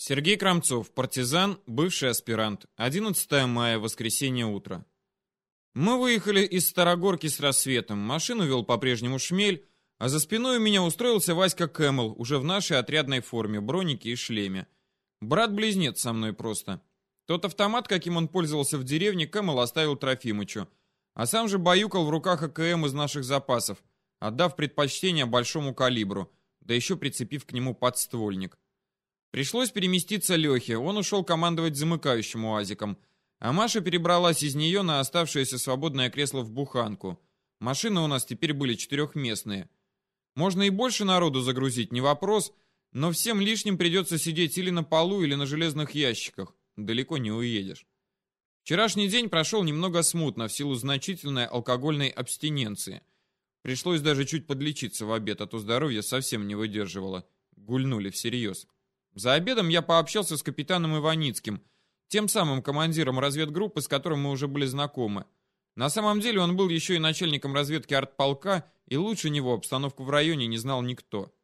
Сергей Крамцов, партизан, бывший аспирант. 11 мая, воскресенье утро. Мы выехали из Старогорки с рассветом. Машину вел по-прежнему шмель, а за спиной у меня устроился Васька Кэмл, уже в нашей отрядной форме, бронике и шлеме. Брат-близнец со мной просто. Тот автомат, каким он пользовался в деревне, Кэмл оставил Трофимычу, а сам же баюкал в руках АКМ из наших запасов, отдав предпочтение большому калибру, да еще прицепив к нему подствольник. Пришлось переместиться Лехе, он ушел командовать замыкающим УАЗиком, а Маша перебралась из нее на оставшееся свободное кресло в буханку. Машины у нас теперь были четырехместные. Можно и больше народу загрузить, не вопрос, но всем лишним придется сидеть или на полу, или на железных ящиках. Далеко не уедешь. Вчерашний день прошел немного смутно в силу значительной алкогольной абстиненции. Пришлось даже чуть подлечиться в обед, а то здоровье совсем не выдерживало. Гульнули всерьез. За обедом я пообщался с капитаном Иваницким, тем самым командиром разведгруппы, с которым мы уже были знакомы. На самом деле он был еще и начальником разведки артполка, и лучше него обстановку в районе не знал никто.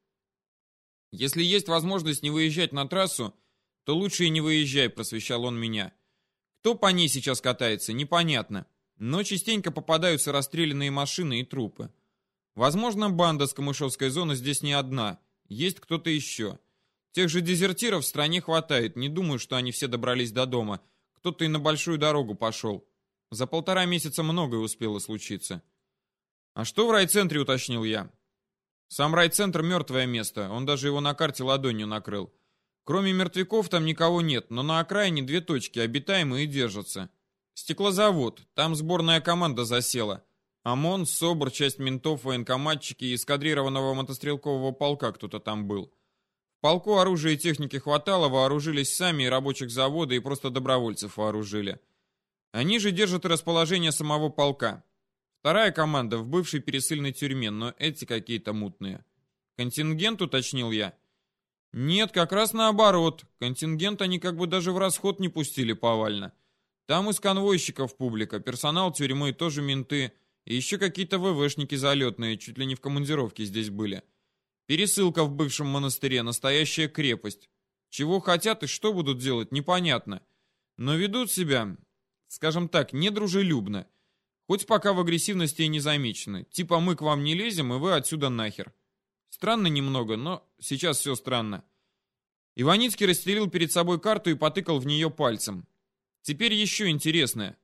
Если есть возможность не выезжать на трассу, то лучше и не выезжай, просвещал он меня. Кто по ней сейчас катается, непонятно. Но частенько попадаются расстрелянные машины и трупы. Возможно, банда с Камышовской зоны здесь не одна. Есть кто-то еще. Тех же дезертиров в стране хватает. Не думаю, что они все добрались до дома. Кто-то и на большую дорогу пошел. За полтора месяца многое успело случиться. А что в райцентре, уточнил я. Сам райцентр мертвое место. Он даже его на карте ладонью накрыл. Кроме мертвяков там никого нет, но на окраине две точки, обитаемые и держатся. Стеклозавод. Там сборная команда засела. ОМОН, СОБР, часть ментов, военкоматчики и эскадрированного мотострелкового полка кто-то там был полку оружия и техники хватало, вооружились сами и рабочих завода, и просто добровольцев вооружили. Они же держат расположение самого полка. Вторая команда в бывшей пересыльной тюрьме, но эти какие-то мутные. Контингент, уточнил я. Нет, как раз наоборот. Контингент они как бы даже в расход не пустили повально. Там из конвойщиков публика, персонал тюрьмы, тоже менты, и еще какие-то ВВшники залетные, чуть ли не в командировке здесь были. Пересылка в бывшем монастыре, настоящая крепость. Чего хотят и что будут делать, непонятно. Но ведут себя, скажем так, недружелюбно. Хоть пока в агрессивности и не замечены. Типа мы к вам не лезем, и вы отсюда нахер. Странно немного, но сейчас все странно. Иваницкий расстелил перед собой карту и потыкал в нее пальцем. Теперь еще интересное.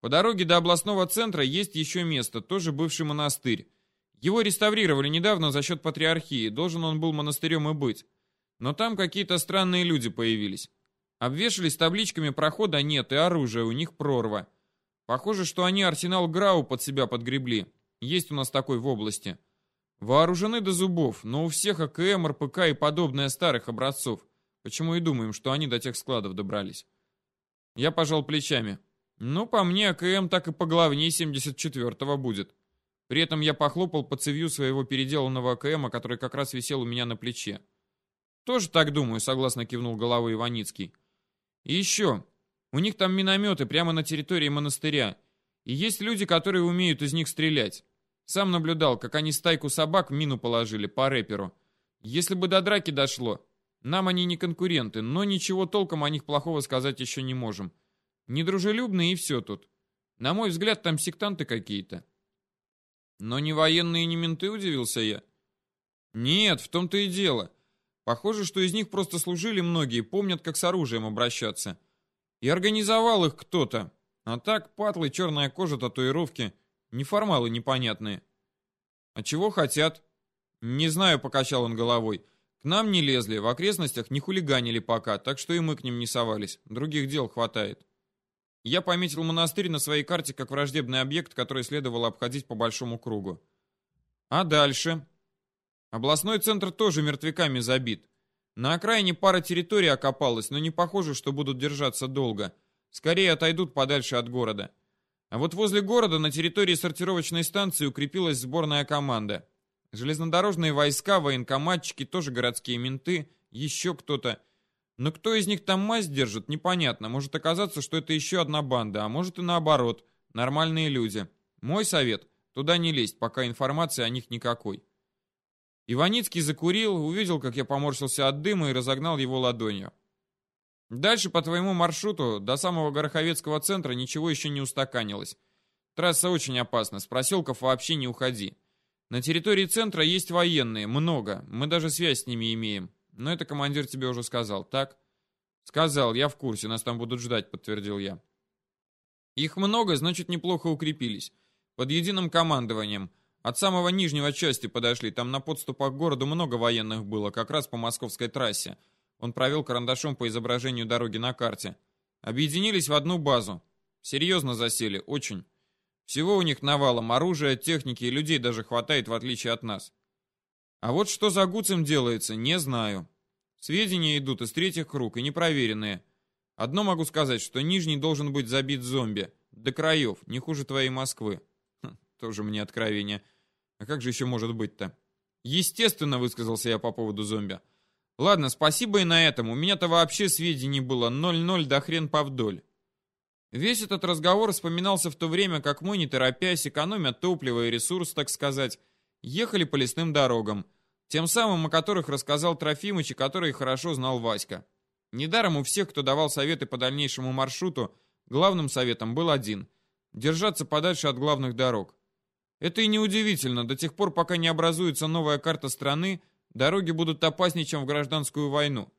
По дороге до областного центра есть еще место, тоже бывший монастырь. Его реставрировали недавно за счет патриархии, должен он был монастырем и быть. Но там какие-то странные люди появились. Обвешались табличками прохода нет, и оружия у них прорва. Похоже, что они арсенал Грау под себя подгребли. Есть у нас такой в области. Вооружены до зубов, но у всех АКМ, РПК и подобное старых образцов. Почему и думаем, что они до тех складов добрались. Я пожал плечами. Ну, по мне, АКМ так и по главней 74-го будет. При этом я похлопал по цевью своего переделанного АКМа, который как раз висел у меня на плече. «Тоже так думаю», — согласно кивнул головой Иваницкий. «И еще. У них там минометы прямо на территории монастыря. И есть люди, которые умеют из них стрелять. Сам наблюдал, как они стайку собак мину положили по рэперу. Если бы до драки дошло. Нам они не конкуренты, но ничего толком о них плохого сказать еще не можем. Недружелюбные и все тут. На мой взгляд, там сектанты какие-то. Но не военные, не менты, удивился я. Нет, в том-то и дело. Похоже, что из них просто служили многие, помнят, как с оружием обращаться. И организовал их кто-то. А так, патлы, черная кожа, татуировки. Неформалы непонятные. А чего хотят? Не знаю, покачал он головой. К нам не лезли, в окрестностях не хулиганили пока, так что и мы к ним не совались. Других дел хватает. Я пометил монастырь на своей карте как враждебный объект, который следовало обходить по большому кругу. А дальше? Областной центр тоже мертвяками забит. На окраине пара территорий окопалась, но не похоже, что будут держаться долго. Скорее отойдут подальше от города. А вот возле города на территории сортировочной станции укрепилась сборная команда. Железнодорожные войска, военкоматчики, тоже городские менты, еще кто-то. Но кто из них там мазь держит, непонятно. Может оказаться, что это еще одна банда, а может и наоборот. Нормальные люди. Мой совет – туда не лезть, пока информации о них никакой. Иваницкий закурил, увидел, как я поморщился от дыма и разогнал его ладонью. Дальше по твоему маршруту до самого Гороховецкого центра ничего еще не устаканилось. Трасса очень опасна, с проселков вообще не уходи. На территории центра есть военные, много, мы даже связь с ними имеем. Но это командир тебе уже сказал, так? Сказал, я в курсе, нас там будут ждать, подтвердил я. Их много, значит, неплохо укрепились. Под единым командованием. От самого нижнего части подошли, там на подступах к городу много военных было, как раз по московской трассе. Он провел карандашом по изображению дороги на карте. Объединились в одну базу. Серьезно засели, очень. Всего у них навалом, оружия, техники и людей даже хватает, в отличие от нас. А вот что за Гуцем делается, не знаю. Сведения идут из третьих круг и непроверенные. Одно могу сказать, что Нижний должен быть забит зомби. До краев, не хуже твоей Москвы. Хм, тоже мне откровение. А как же еще может быть-то? Естественно, высказался я по поводу зомби. Ладно, спасибо и на этом. У меня-то вообще сведений было 0-0 да хрен повдоль. Весь этот разговор вспоминался в то время, как мы, не торопясь, экономя топливо и ресурс, так сказать, ехали по лесным дорогам, тем самым, о которых рассказал Трофимыч и которые хорошо знал Васька. Недаром у всех, кто давал советы по дальнейшему маршруту, главным советом был один – держаться подальше от главных дорог. Это и неудивительно, до тех пор, пока не образуется новая карта страны, дороги будут опаснее, чем в гражданскую войну.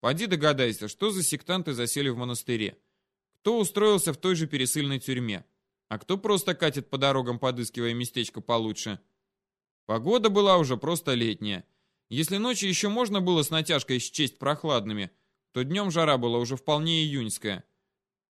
Поди догадайся, что за сектанты засели в монастыре. Кто устроился в той же пересыльной тюрьме, а кто просто катит по дорогам, подыскивая местечко получше – Погода была уже просто летняя. Если ночью еще можно было с натяжкой счесть прохладными, то днем жара была уже вполне июньская.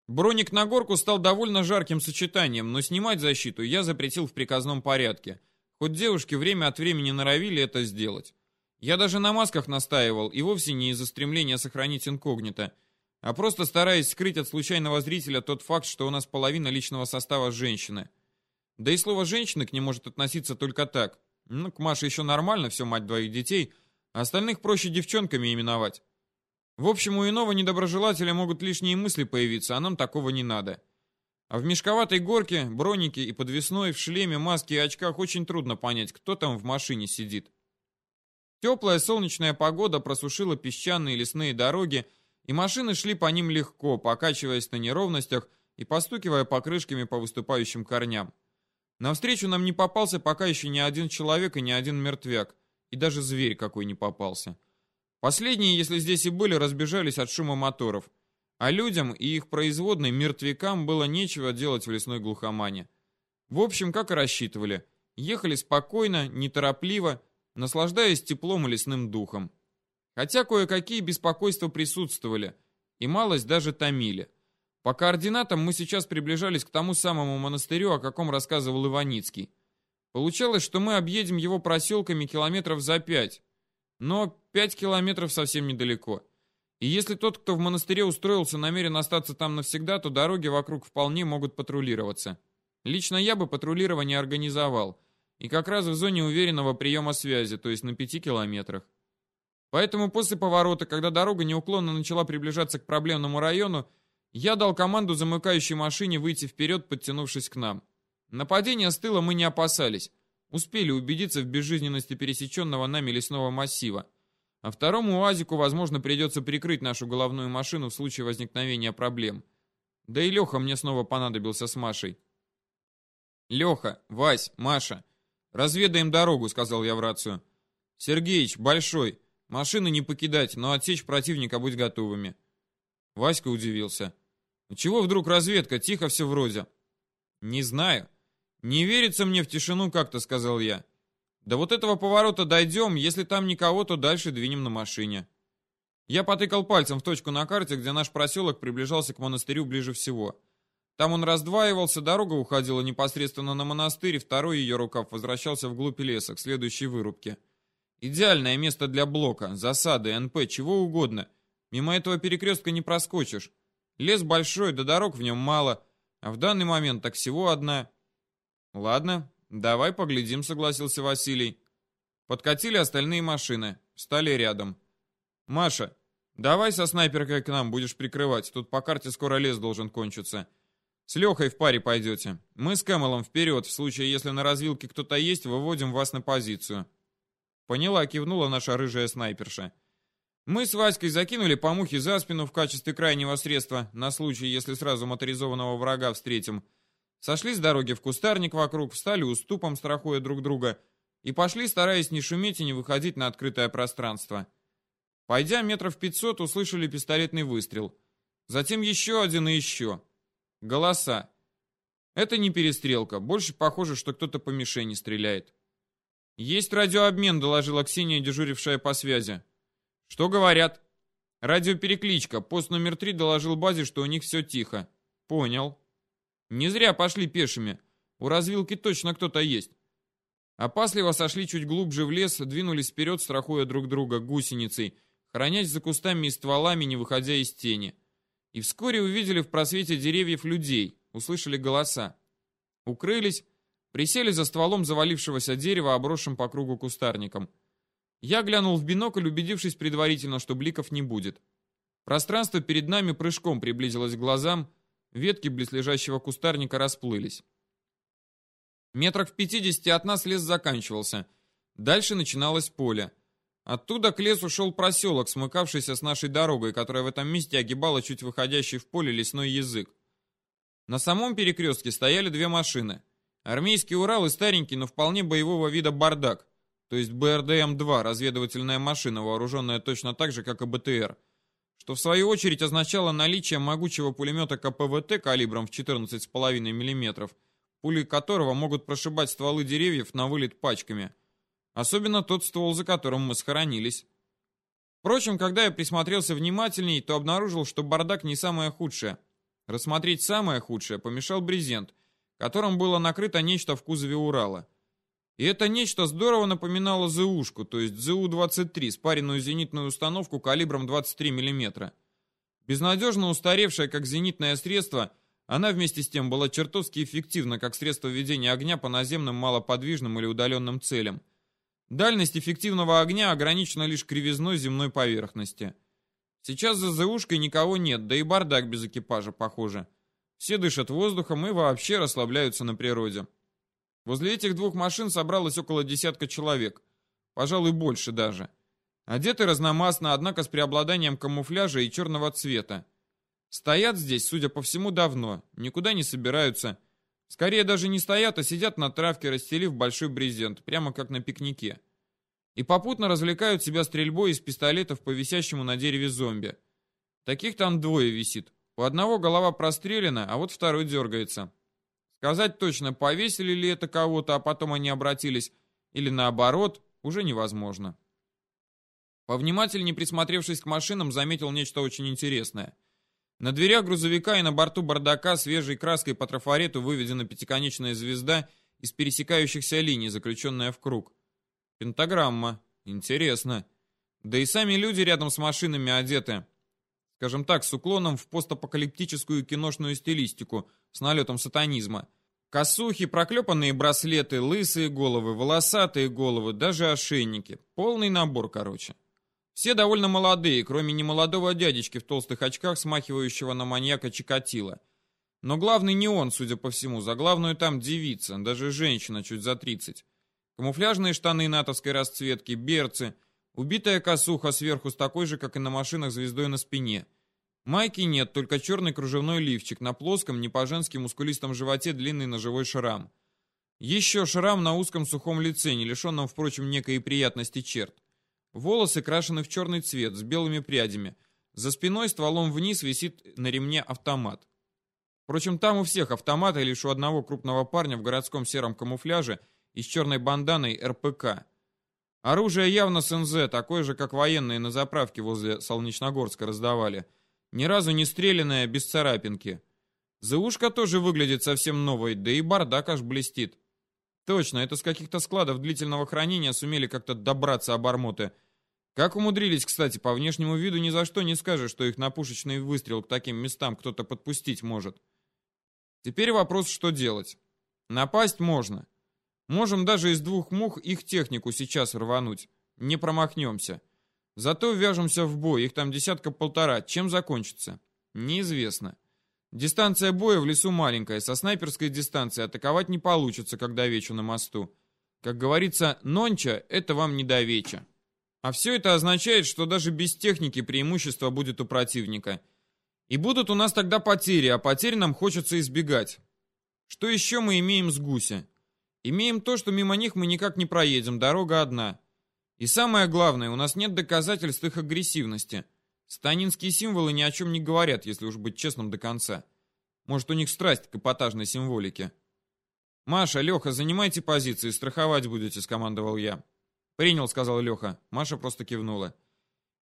Броник на горку стал довольно жарким сочетанием, но снимать защиту я запретил в приказном порядке. Хоть девушки время от времени норовили это сделать. Я даже на масках настаивал, и вовсе не из-за стремления сохранить инкогнито, а просто стараясь скрыть от случайного зрителя тот факт, что у нас половина личного состава женщины. Да и слово «женщина» к ней может относиться только так. Ну, к Маше еще нормально, все мать двоих детей, остальных проще девчонками именовать. В общем, у иного недоброжелателя могут лишние мысли появиться, а нам такого не надо. А в мешковатой горке, бронике и подвесной, в шлеме, маске и очках очень трудно понять, кто там в машине сидит. Теплая солнечная погода просушила песчаные лесные дороги, и машины шли по ним легко, покачиваясь на неровностях и постукивая покрышками по выступающим корням. Навстречу нам не попался пока еще ни один человек и ни один мертвяк. И даже зверь какой не попался. Последние, если здесь и были, разбежались от шума моторов. А людям и их производной мертвякам было нечего делать в лесной глухомане. В общем, как и рассчитывали. Ехали спокойно, неторопливо, наслаждаясь теплом и лесным духом. Хотя кое-какие беспокойства присутствовали, и малость даже томили. По координатам мы сейчас приближались к тому самому монастырю, о каком рассказывал Иваницкий. Получалось, что мы объедем его проселками километров за пять. Но пять километров совсем недалеко. И если тот, кто в монастыре устроился, намерен остаться там навсегда, то дороги вокруг вполне могут патрулироваться. Лично я бы патрулирование организовал. И как раз в зоне уверенного приема связи, то есть на пяти километрах. Поэтому после поворота, когда дорога неуклонно начала приближаться к проблемному району, я дал команду замыкающей машине выйти вперед, подтянувшись к нам. Нападения с тыла мы не опасались. Успели убедиться в безжизненности пересеченного нами лесного массива. А второму УАЗику, возможно, придется прикрыть нашу головную машину в случае возникновения проблем. Да и Леха мне снова понадобился с Машей. «Леха, Вась, Маша, разведаем дорогу», — сказал я в рацию. «Сергеич, Большой, машины не покидать, но отсечь противника будь готовыми». Васька удивился. Чего вдруг разведка? Тихо все вроде. Не знаю. Не верится мне в тишину как-то, сказал я. До вот этого поворота дойдем, если там никого, то дальше двинем на машине. Я потыкал пальцем в точку на карте, где наш проселок приближался к монастырю ближе всего. Там он раздваивался, дорога уходила непосредственно на монастырь, второй ее рукав возвращался вглубь леса, к следующей вырубке. Идеальное место для блока, засады, НП, чего угодно. Мимо этого перекрестка не проскочишь. Лес большой, да дорог в нем мало, а в данный момент так всего одна. Ладно, давай поглядим, согласился Василий. Подкатили остальные машины, стали рядом. Маша, давай со снайперкой к нам, будешь прикрывать, тут по карте скоро лес должен кончиться. С Лехой в паре пойдете. Мы с Кэмелом вперед, в случае, если на развилке кто-то есть, выводим вас на позицию. Поняла, кивнула наша рыжая снайперша. Мы с Васькой закинули по мухе за спину в качестве крайнего средства, на случай, если сразу моторизованного врага встретим. Сошли с дороги в кустарник вокруг, встали уступом, страхуя друг друга, и пошли, стараясь не шуметь и не выходить на открытое пространство. Пойдя метров пятьсот, услышали пистолетный выстрел. Затем еще один и еще. Голоса. Это не перестрелка, больше похоже, что кто-то по мишени стреляет. «Есть радиообмен», — доложила Ксения, дежурившая по связи. «Что говорят?» «Радиоперекличка. Пост номер три доложил базе, что у них все тихо». «Понял». «Не зря пошли пешими. У развилки точно кто-то есть». Опасливо сошли чуть глубже в лес, двинулись вперед, страхуя друг друга гусеницей, хранясь за кустами и стволами, не выходя из тени. И вскоре увидели в просвете деревьев людей, услышали голоса. Укрылись, присели за стволом завалившегося дерева, обросшим по кругу кустарником. Я глянул в бинокль, убедившись предварительно, что бликов не будет. Пространство перед нами прыжком приблизилось к глазам, ветки близлежащего кустарника расплылись. Метрах в пятидесяти от нас лес заканчивался. Дальше начиналось поле. Оттуда к лесу шел проселок, смыкавшийся с нашей дорогой, которая в этом месте огибала чуть выходящий в поле лесной язык. На самом перекрестке стояли две машины. Армейский Урал и старенький, но вполне боевого вида бардак то есть БРДМ-2, разведывательная машина, вооруженная точно так же, как и БТР, что в свою очередь означало наличие могучего пулемета КПВТ калибром в 14,5 мм, пули которого могут прошибать стволы деревьев на вылет пачками. Особенно тот ствол, за которым мы схоронились. Впрочем, когда я присмотрелся внимательней, то обнаружил, что бардак не самое худшее. Рассмотреть самое худшее помешал брезент, которым было накрыто нечто в кузове Урала. И это нечто здорово напоминало ЗУшку, то есть ЗУ-23, спаренную зенитную установку калибром 23 мм. Безнадежно устаревшая как зенитное средство, она вместе с тем была чертовски эффективна как средство ведения огня по наземным малоподвижным или удаленным целям. Дальность эффективного огня ограничена лишь кривизной земной поверхности. Сейчас за ЗУшкой никого нет, да и бардак без экипажа, похоже. Все дышат воздухом и вообще расслабляются на природе. Возле этих двух машин собралось около десятка человек. Пожалуй, больше даже. Одеты разномастно, однако с преобладанием камуфляжа и черного цвета. Стоят здесь, судя по всему, давно, никуда не собираются. Скорее даже не стоят, а сидят на травке, расстелив большой брезент, прямо как на пикнике. И попутно развлекают себя стрельбой из пистолетов по висящему на дереве зомби. Таких там двое висит. У одного голова прострелена, а вот второй дергается. Сказать точно, повесили ли это кого-то, а потом они обратились, или наоборот, уже невозможно. Повнимательнее присмотревшись к машинам, заметил нечто очень интересное. На дверях грузовика и на борту бардака свежей краской по трафарету выведена пятиконечная звезда из пересекающихся линий, заключенная в круг. Пентаграмма. Интересно. Да и сами люди рядом с машинами одеты, скажем так, с уклоном в постапокалиптическую киношную стилистику, с налетом сатанизма. Косухи, проклепанные браслеты, лысые головы, волосатые головы, даже ошейники. Полный набор, короче. Все довольно молодые, кроме немолодого дядечки в толстых очках, смахивающего на маньяка Чикатило. Но главный не он, судя по всему, за главную там девица, даже женщина чуть за 30. Камуфляжные штаны натовской расцветки, берцы, убитая косуха сверху с такой же, как и на машинах, звездой на спине – Майки нет, только черный кружевной лифчик, на плоском, не по-женски мускулистом животе длинный ножевой шрам. Еще шрам на узком сухом лице, не лишенном, впрочем, некой приятности черт. Волосы крашены в черный цвет, с белыми прядями. За спиной стволом вниз висит на ремне автомат. Впрочем, там у всех автоматы, лишь у одного крупного парня в городском сером камуфляже и с черной банданой РПК. Оружие явно с НЗ, такое же, как военные на заправке возле Солнечногорска раздавали – ни разу не стрелянная, без царапинки. ЗУшка тоже выглядит совсем новой, да и бардак аж блестит. Точно, это с каких-то складов длительного хранения сумели как-то добраться обормоты. Как умудрились, кстати, по внешнему виду ни за что не скажешь, что их на пушечный выстрел к таким местам кто-то подпустить может. Теперь вопрос, что делать. Напасть можно. Можем даже из двух мух их технику сейчас рвануть. Не промахнемся. Зато вяжемся в бой, их там десятка-полтора. Чем закончится? Неизвестно. Дистанция боя в лесу маленькая, со снайперской дистанции атаковать не получится, когда вечу на мосту. Как говорится, нонча — это вам не до веча. А все это означает, что даже без техники преимущество будет у противника. И будут у нас тогда потери, а потерь нам хочется избегать. Что еще мы имеем с гуся? Имеем то, что мимо них мы никак не проедем, дорога одна. И самое главное, у нас нет доказательств их агрессивности. Станинские символы ни о чем не говорят, если уж быть честным до конца. Может, у них страсть к эпатажной символике. «Маша, Леха, занимайте позиции, страховать будете», — скомандовал я. «Принял», — сказал Леха. Маша просто кивнула.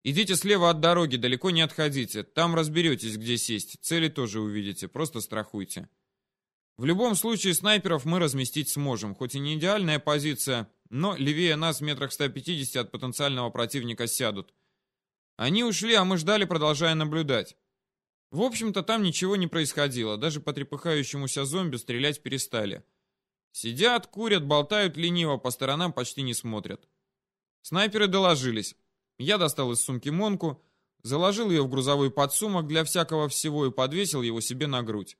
«Идите слева от дороги, далеко не отходите. Там разберетесь, где сесть. Цели тоже увидите, просто страхуйте». В любом случае снайперов мы разместить сможем, хоть и не идеальная позиция, но левее нас в метрах 150 от потенциального противника сядут. Они ушли, а мы ждали, продолжая наблюдать. В общем-то, там ничего не происходило, даже по трепыхающемуся зомби стрелять перестали. Сидят, курят, болтают лениво, по сторонам почти не смотрят. Снайперы доложились. Я достал из сумки Монку, заложил ее в грузовой подсумок для всякого всего и подвесил его себе на грудь.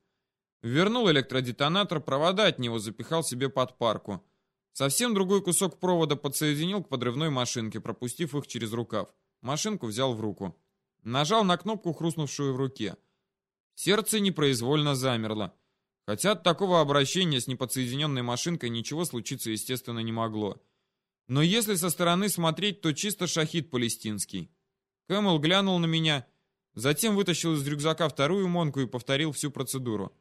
Вернул электродетонатор, провода от него запихал себе под парку. Совсем другой кусок провода подсоединил к подрывной машинке, пропустив их через рукав. Машинку взял в руку. Нажал на кнопку, хрустнувшую в руке. Сердце непроизвольно замерло. Хотя от такого обращения с неподсоединенной машинкой ничего случиться, естественно, не могло. Но если со стороны смотреть, то чисто шахид палестинский. Кэмэл глянул на меня, затем вытащил из рюкзака вторую монку и повторил всю процедуру.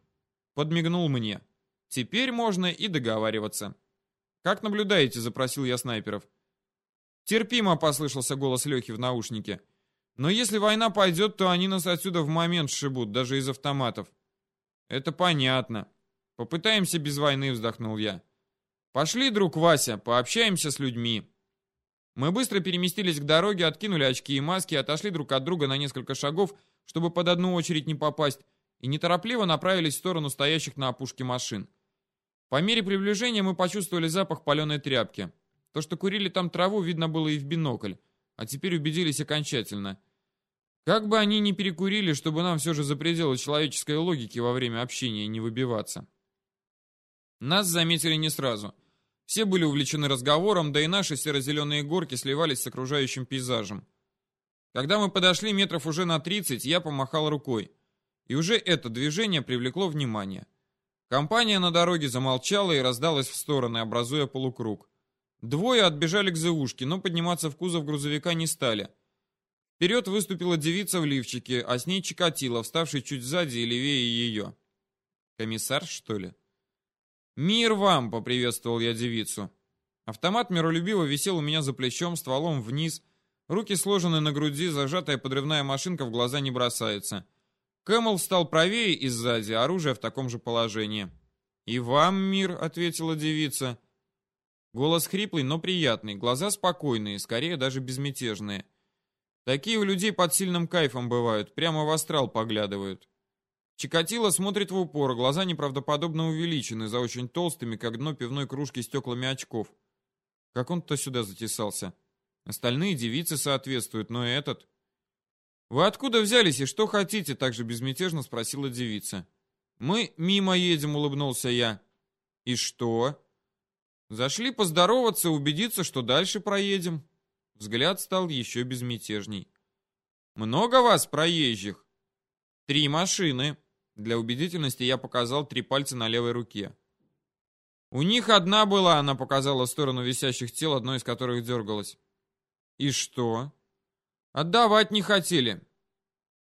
Подмигнул мне. Теперь можно и договариваться. «Как наблюдаете?» — запросил я снайперов. «Терпимо», — послышался голос Лехи в наушнике. «Но если война пойдет, то они нас отсюда в момент сшибут, даже из автоматов». «Это понятно. Попытаемся без войны», — вздохнул я. «Пошли, друг Вася, пообщаемся с людьми». Мы быстро переместились к дороге, откинули очки и маски, отошли друг от друга на несколько шагов, чтобы под одну очередь не попасть, и неторопливо направились в сторону стоящих на опушке машин. По мере приближения мы почувствовали запах паленой тряпки. То, что курили там траву, видно было и в бинокль, а теперь убедились окончательно. Как бы они ни перекурили, чтобы нам все же за пределы человеческой логики во время общения не выбиваться. Нас заметили не сразу. Все были увлечены разговором, да и наши серо-зеленые горки сливались с окружающим пейзажем. Когда мы подошли метров уже на 30, я помахал рукой. И уже это движение привлекло внимание. Компания на дороге замолчала и раздалась в стороны, образуя полукруг. Двое отбежали к ЗУшке, но подниматься в кузов грузовика не стали. Вперед выступила девица в лифчике, а с ней Чикатило, вставший чуть сзади и левее ее. Комиссар, что ли? «Мир вам!» — поприветствовал я девицу. Автомат миролюбиво висел у меня за плечом, стволом вниз. Руки сложены на груди, зажатая подрывная машинка в глаза не бросается. Кэмл встал правее и сзади, оружие в таком же положении. «И вам мир», — ответила девица. Голос хриплый, но приятный, глаза спокойные, скорее даже безмятежные. Такие у людей под сильным кайфом бывают, прямо в астрал поглядывают. Чикатило смотрит в упор, глаза неправдоподобно увеличены, за очень толстыми, как дно пивной кружки, стеклами очков. Как он-то сюда затесался? Остальные девицы соответствуют, но этот... «Вы откуда взялись и что хотите?» — также безмятежно спросила девица. «Мы мимо едем», — улыбнулся я. «И что?» «Зашли поздороваться, убедиться, что дальше проедем». Взгляд стал еще безмятежней. «Много вас, проезжих?» «Три машины». Для убедительности я показал три пальца на левой руке. «У них одна была», — она показала сторону висящих тел, одно из которых дергалось. «И что?» Отдавать не хотели.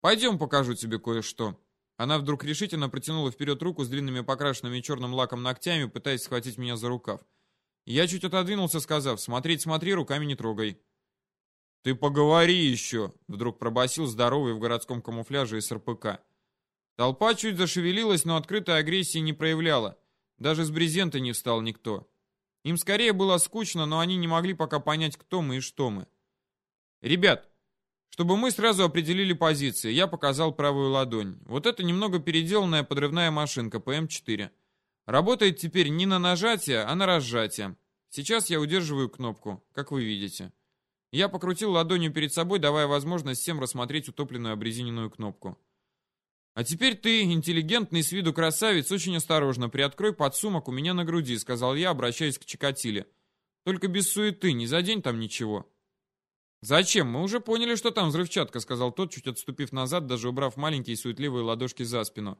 Пойдем покажу тебе кое-что. Она вдруг решительно протянула вперед руку с длинными покрашенными черным лаком ногтями, пытаясь схватить меня за рукав. Я чуть отодвинулся, сказав, смотреть смотри, руками не трогай. «Ты поговори еще!» — вдруг пробасил здоровый в городском камуфляже из РПК. Толпа чуть зашевелилась, но открытой агрессии не проявляла. Даже с брезента не встал никто. Им скорее было скучно, но они не могли пока понять, кто мы и что мы. «Ребят, чтобы мы сразу определили позиции, я показал правую ладонь. Вот это немного переделанная подрывная машинка ПМ-4. Работает теперь не на нажатие, а на разжатие. Сейчас я удерживаю кнопку, как вы видите. Я покрутил ладонью перед собой, давая возможность всем рассмотреть утопленную обрезиненную кнопку. «А теперь ты, интеллигентный с виду красавец, очень осторожно приоткрой подсумок у меня на груди», — сказал я, обращаясь к Чикатиле. «Только без суеты, не задень там ничего». «Зачем? Мы уже поняли, что там взрывчатка», — сказал тот, чуть отступив назад, даже убрав маленькие суетливые ладошки за спину.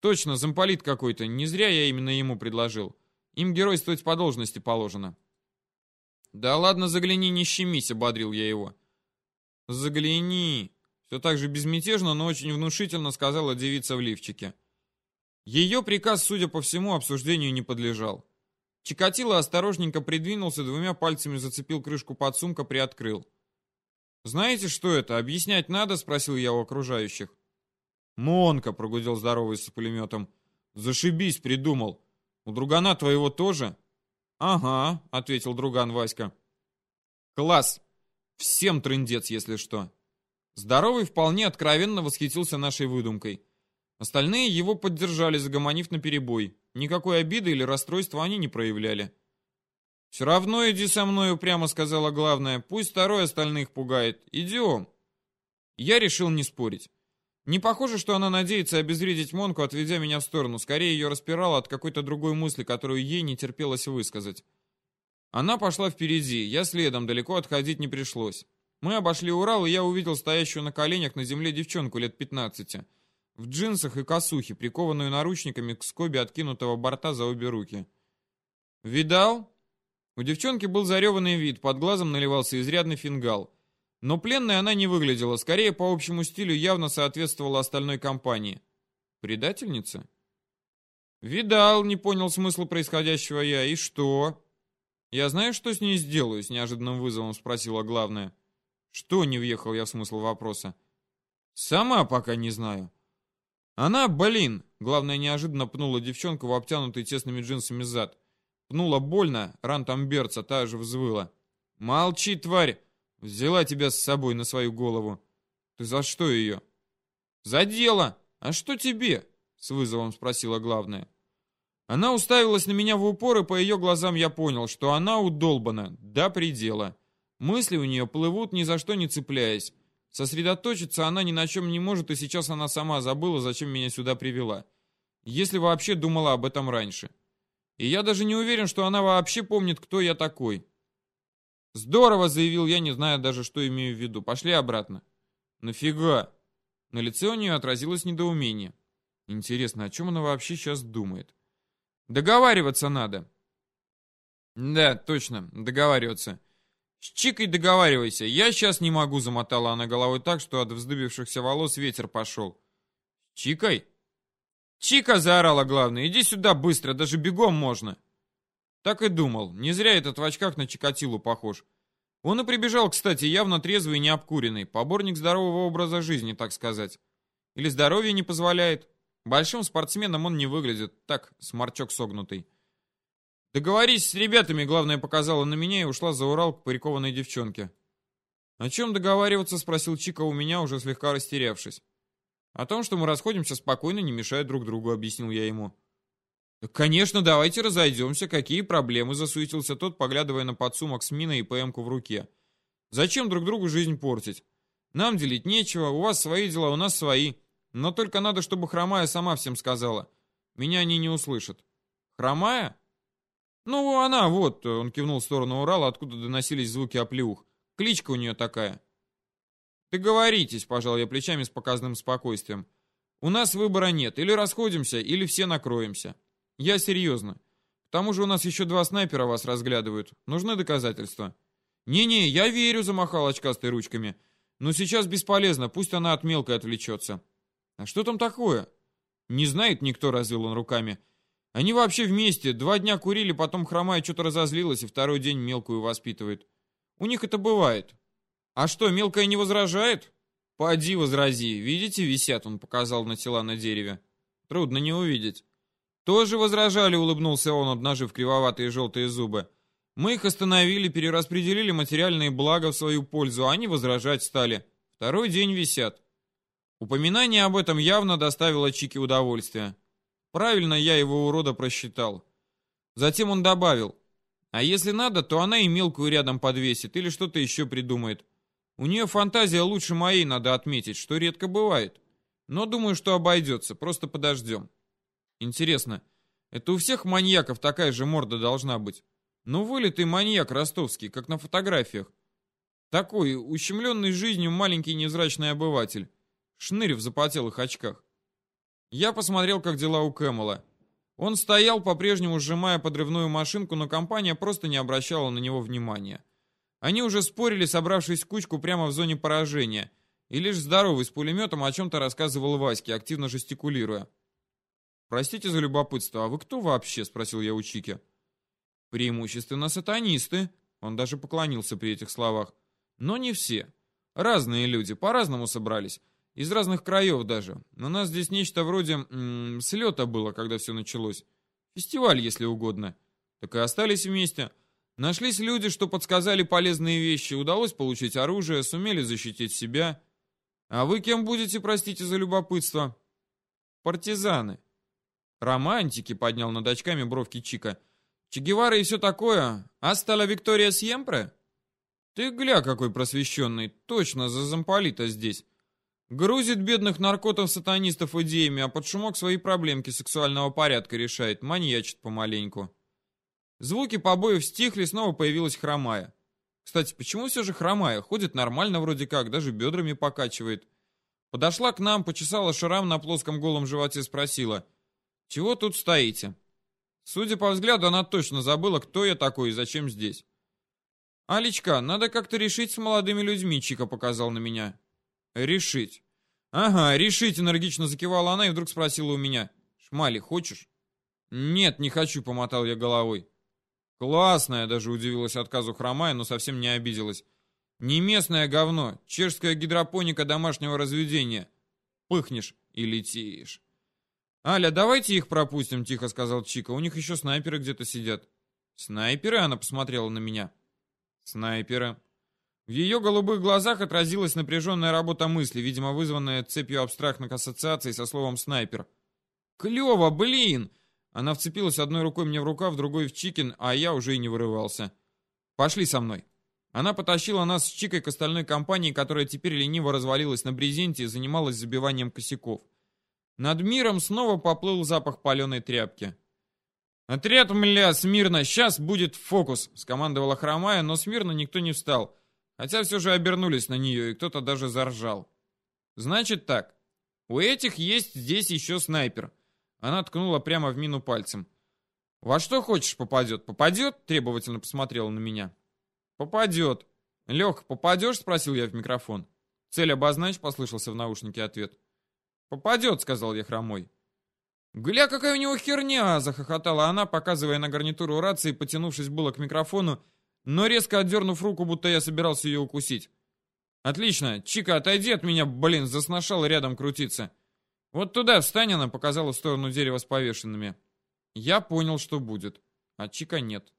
«Точно, замполит какой-то. Не зря я именно ему предложил. Им геройствовать по должности положено». «Да ладно, загляни, не щемись», — ободрил я его. «Загляни», — все так же безмятежно, но очень внушительно сказала девица в лифчике. Ее приказ, судя по всему, обсуждению не подлежал. Чикатило осторожненько придвинулся, двумя пальцами зацепил крышку подсумка, приоткрыл. «Знаете, что это? Объяснять надо?» — спросил я у окружающих. «Монка!» — прогудел здоровый с пулеметом. «Зашибись, придумал. У другана твоего тоже?» «Ага», — ответил друган Васька. «Класс! Всем трындец, если что». Здоровый вполне откровенно восхитился нашей выдумкой. Остальные его поддержали, загомонив на перебой. Никакой обиды или расстройства они не проявляли. «Все равно иди со мной», — упрямо сказала главная. «Пусть второй остальных пугает. Идем». Я решил не спорить. Не похоже, что она надеется обезвредить Монку, отведя меня в сторону. Скорее, ее распирало от какой-то другой мысли, которую ей не терпелось высказать. Она пошла впереди, я следом, далеко отходить не пришлось. Мы обошли Урал, и я увидел стоящую на коленях на земле девчонку лет 15 в джинсах и косухе, прикованную наручниками к скобе откинутого борта за обе руки. «Видал?» У девчонки был зареванный вид, под глазом наливался изрядный фингал. Но пленной она не выглядела, скорее по общему стилю явно соответствовала остальной компании. Предательница? «Видал», — не понял смысла происходящего я. «И что?» «Я знаю, что с ней сделаю?» — с неожиданным вызовом спросила главная. «Что?» — не въехал я в смысл вопроса. «Сама пока не знаю. Она, блин, главное, неожиданно пнула девчонку в обтянутый тесными джинсами зад. Пнула больно, ран там берца, та же взвыла. «Молчи, тварь! Взяла тебя с собой на свою голову. Ты за что ее?» «За дело! А что тебе?» — с вызовом спросила главная. Она уставилась на меня в упор, и по ее глазам я понял, что она удолбана до предела. Мысли у нее плывут, ни за что не цепляясь. Сосредоточиться она ни на чем не может, и сейчас она сама забыла, зачем меня сюда привела. Если вообще думала об этом раньше. И я даже не уверен, что она вообще помнит, кто я такой. «Здорово!» — заявил я, не зная даже, что имею в виду. «Пошли обратно». «Нафига?» На лице у нее отразилось недоумение. Интересно, о чем она вообще сейчас думает? «Договариваться надо». «Да, точно, договариваться». «С Чикой договаривайся, я сейчас не могу», — замотала она головой так, что от вздыбившихся волос ветер пошел. «С Чикой?» «Чика!» — заорала главное. «Иди сюда быстро, даже бегом можно!» Так и думал. Не зря этот в очках на Чикатилу похож. Он и прибежал, кстати, явно трезвый и необкуренный. Поборник здорового образа жизни, так сказать. Или здоровье не позволяет. Большим спортсменом он не выглядит. Так, сморчок согнутый. «Договорись с ребятами», — главное показала на меня и ушла за Урал к парикованной девчонке. «О чем договариваться?» — спросил Чика у меня, уже слегка растерявшись. «О том, что мы расходимся спокойно, не мешая друг другу», — объяснил я ему. конечно, давайте разойдемся. Какие проблемы?» — засуетился тот, поглядывая на подсумок с миной и ПМ-ку в руке. «Зачем друг другу жизнь портить? Нам делить нечего, у вас свои дела, у нас свои. Но только надо, чтобы Хромая сама всем сказала. Меня они не услышат». «Хромая?» «Ну, она вот», — он кивнул в сторону Урала, откуда доносились звуки оплеух. «Кличка у нее такая». «Договоритесь», — пожал я плечами с показным спокойствием. «У нас выбора нет. Или расходимся, или все накроемся. Я серьезно. К тому же у нас еще два снайпера вас разглядывают. Нужны доказательства». «Не-не, я верю», — замахал очкастой ручками. «Но сейчас бесполезно, пусть она от мелкой отвлечется». «А что там такое?» «Не знает никто», — развел он руками. Они вообще вместе. Два дня курили, потом хромая что-то разозлилась и второй день мелкую воспитывает. У них это бывает. А что, мелкая не возражает? Поди возрази. Видите, висят, он показал на тела на дереве. Трудно не увидеть. Тоже возражали, улыбнулся он, обнажив кривоватые желтые зубы. Мы их остановили, перераспределили материальные блага в свою пользу, а они возражать стали. Второй день висят. Упоминание об этом явно доставило Чике удовольствие. Правильно я его урода просчитал. Затем он добавил, а если надо, то она и мелкую рядом подвесит или что-то еще придумает. У нее фантазия лучше моей, надо отметить, что редко бывает. Но думаю, что обойдется, просто подождем. Интересно, это у всех маньяков такая же морда должна быть? Ну, вылитый маньяк ростовский, как на фотографиях. Такой, ущемленный жизнью маленький невзрачный обыватель. Шнырь в запотелых очках. Я посмотрел, как дела у Кэмела. Он стоял, по-прежнему сжимая подрывную машинку, но компания просто не обращала на него внимания. Они уже спорили, собравшись в кучку прямо в зоне поражения, и лишь здоровый с пулеметом о чем-то рассказывал Ваське, активно жестикулируя. «Простите за любопытство, а вы кто вообще?» — спросил я у Чики. «Преимущественно сатанисты», — он даже поклонился при этих словах. «Но не все. Разные люди, по-разному собрались. Из разных краев даже. У нас здесь нечто вроде м -м, слета было, когда все началось. Фестиваль, если угодно. Так и остались вместе. Нашлись люди, что подсказали полезные вещи, удалось получить оружие, сумели защитить себя. А вы кем будете, простите за любопытство? Партизаны. Романтики, поднял над очками бровки Чика. Че Гевара и все такое. Астала Виктория Сьемпре? Ты гля какой просвещенный, точно за замполита здесь. Грузит бедных наркотов-сатанистов идеями, а под шумок свои проблемки сексуального порядка решает, маньячит помаленьку. Звуки побоев стихли, снова появилась хромая. Кстати, почему все же хромая? Ходит нормально вроде как, даже бедрами покачивает. Подошла к нам, почесала шрам на плоском голом животе, спросила. «Чего тут стоите?» Судя по взгляду, она точно забыла, кто я такой и зачем здесь. «Алечка, надо как-то решить с молодыми людьми», — Чика показал на меня. «Решить». «Ага, решить», — энергично закивала она и вдруг спросила у меня. «Шмали, хочешь?» «Нет, не хочу», — помотал я головой. «Классная», — даже удивилась отказу хромая, но совсем не обиделась. «Не местное говно, чешская гидропоника домашнего разведения. Пыхнешь и летишь». «Аля, давайте их пропустим», — тихо сказал Чика. «У них еще снайперы где-то сидят». «Снайперы?» — она посмотрела на меня. «Снайперы». В ее голубых глазах отразилась напряженная работа мысли, видимо, вызванная цепью абстрактных ассоциаций со словом «снайпер». «Клево, блин!» Она вцепилась одной рукой мне в рукав, другой в Чикин, а я уже и не вырывался. «Пошли со мной». Она потащила нас с Чикой к остальной компании, которая теперь лениво развалилась на брезенте и занималась забиванием косяков. Над миром снова поплыл запах паленой тряпки. «Отряд, мля, смирно, сейчас будет фокус!» — скомандовала хромая, но смирно никто не встал — Хотя все же обернулись на нее, и кто-то даже заржал. Значит так, у этих есть здесь еще снайпер. Она ткнула прямо в мину пальцем. Во что хочешь попадет? Попадет? Требовательно посмотрела на меня. Попадет. Лех, попадешь? Спросил я в микрофон. Цель обозначь, послышался в наушнике ответ. Попадет, сказал я хромой. «Гля, какая у него херня!» — захохотала она, показывая на гарнитуру рации, потянувшись было к микрофону но резко отдернув руку, будто я собирался ее укусить. «Отлично! Чика, отойди от меня, блин, засношал рядом крутиться!» «Вот туда встань!» она показала в сторону дерева с повешенными. Я понял, что будет, а Чика нет.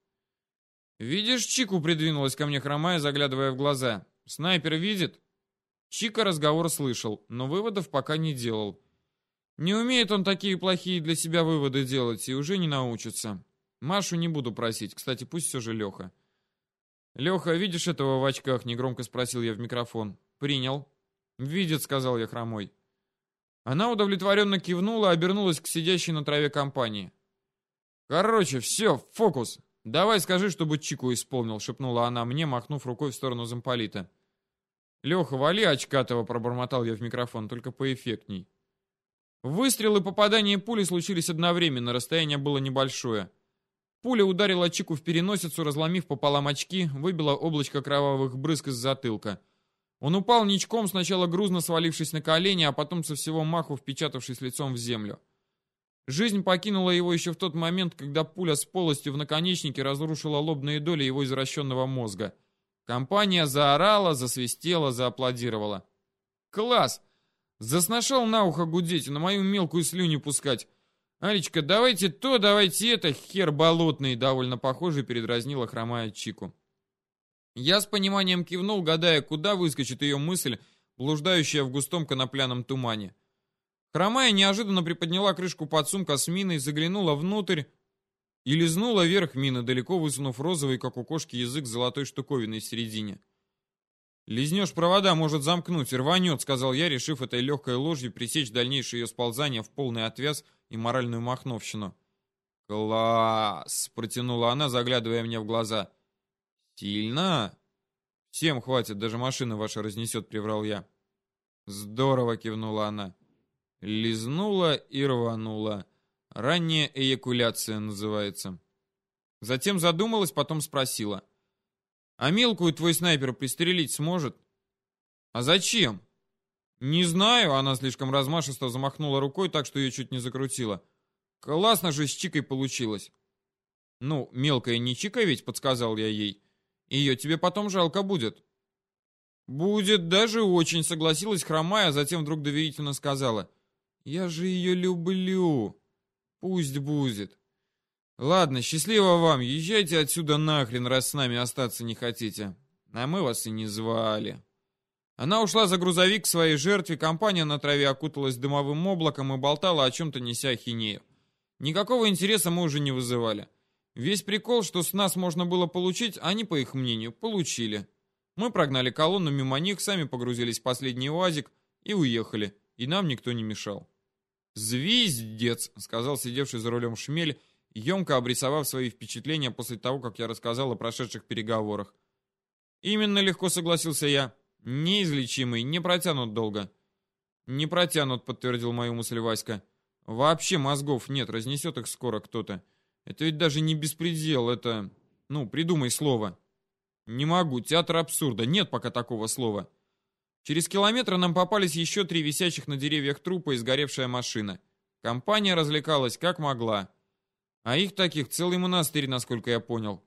«Видишь, Чику придвинулась ко мне хромая, заглядывая в глаза. Снайпер видит?» Чика разговор слышал, но выводов пока не делал. Не умеет он такие плохие для себя выводы делать и уже не научится. Машу не буду просить, кстати, пусть все же Леха. «Леха, видишь этого в очках?» — негромко спросил я в микрофон. «Принял». «Видит», — сказал я хромой. Она удовлетворенно кивнула, обернулась к сидящей на траве компании. «Короче, все, фокус. Давай скажи, чтобы Чику исполнил», — шепнула она мне, махнув рукой в сторону замполита. «Леха, вали очкатого», — пробормотал я в микрофон, только поэффектней. Выстрелы попадания пули случились одновременно, расстояние было небольшое. Пуля ударила Чику в переносицу, разломив пополам очки, выбила облачко кровавых брызг из затылка. Он упал ничком, сначала грузно свалившись на колени, а потом со всего маху впечатавшись лицом в землю. Жизнь покинула его еще в тот момент, когда пуля с полостью в наконечнике разрушила лобные доли его извращенного мозга. Компания заорала, засвистела, зааплодировала. «Класс! Засношал на ухо гудеть на мою мелкую слюню пускать. «Алечка, давайте то, давайте это, хер болотный!» Довольно похоже передразнила хромая Чику. Я с пониманием кивнул, гадая, куда выскочит ее мысль, блуждающая в густом конопляном тумане. Хромая неожиданно приподняла крышку подсумка с миной, заглянула внутрь и лизнула вверх мины, далеко высунув розовый, как у кошки, язык золотой штуковиной в середине. «Лизнешь провода, может замкнуть, рванет», — сказал я, решив этой легкой ложью пресечь дальнейшее ее сползание в полный отвяз и моральную махновщину. «Класс!» — протянула она, заглядывая мне в глаза. «Сильно?» Всем хватит, даже машина ваша разнесет, приврал я. Здорово, кивнула она. Лизнула и рванула. Ранняя эякуляция называется. Затем задумалась, потом спросила. А мелкую твой снайпер пристрелить сможет? А зачем? Не знаю, она слишком размашисто замахнула рукой, так что ее чуть не закрутила. Классно же с Чикой получилось. Ну, мелкая не Чика ведь, подсказал я ей. Ее тебе потом жалко будет. Будет даже очень, согласилась хромая, а затем вдруг доверительно сказала. Я же ее люблю. Пусть будет. Ладно, счастливо вам, езжайте отсюда нахрен, раз с нами остаться не хотите. А мы вас и не звали. Она ушла за грузовик к своей жертве, компания на траве окуталась дымовым облаком и болтала о чем-то неся ахинею. Никакого интереса мы уже не вызывали. Весь прикол, что с нас можно было получить, они, по их мнению, получили. Мы прогнали колонну мимо них, сами погрузились в последний УАЗик и уехали, и нам никто не мешал. «Звездец», — сказал сидевший за рулем шмель, емко обрисовав свои впечатления после того, как я рассказал о прошедших переговорах. «Именно легко согласился я. Неизлечимый, не протянут долго». «Не протянут», — подтвердил мою мысль Васька. «Вообще мозгов нет, разнесет их скоро кто-то. Это ведь даже не беспредел, это... Ну, придумай слово. Не могу, театр абсурда, нет пока такого слова. Через километр нам попались еще три висящих на деревьях трупа и сгоревшая машина. Компания развлекалась как могла. А их таких целый монастырь, насколько я понял.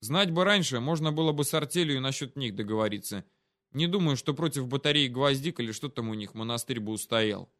Знать бы раньше, можно было бы с артелью насчет них договориться. Не думаю, что против батареи гвоздик или что там у них монастырь бы устоял.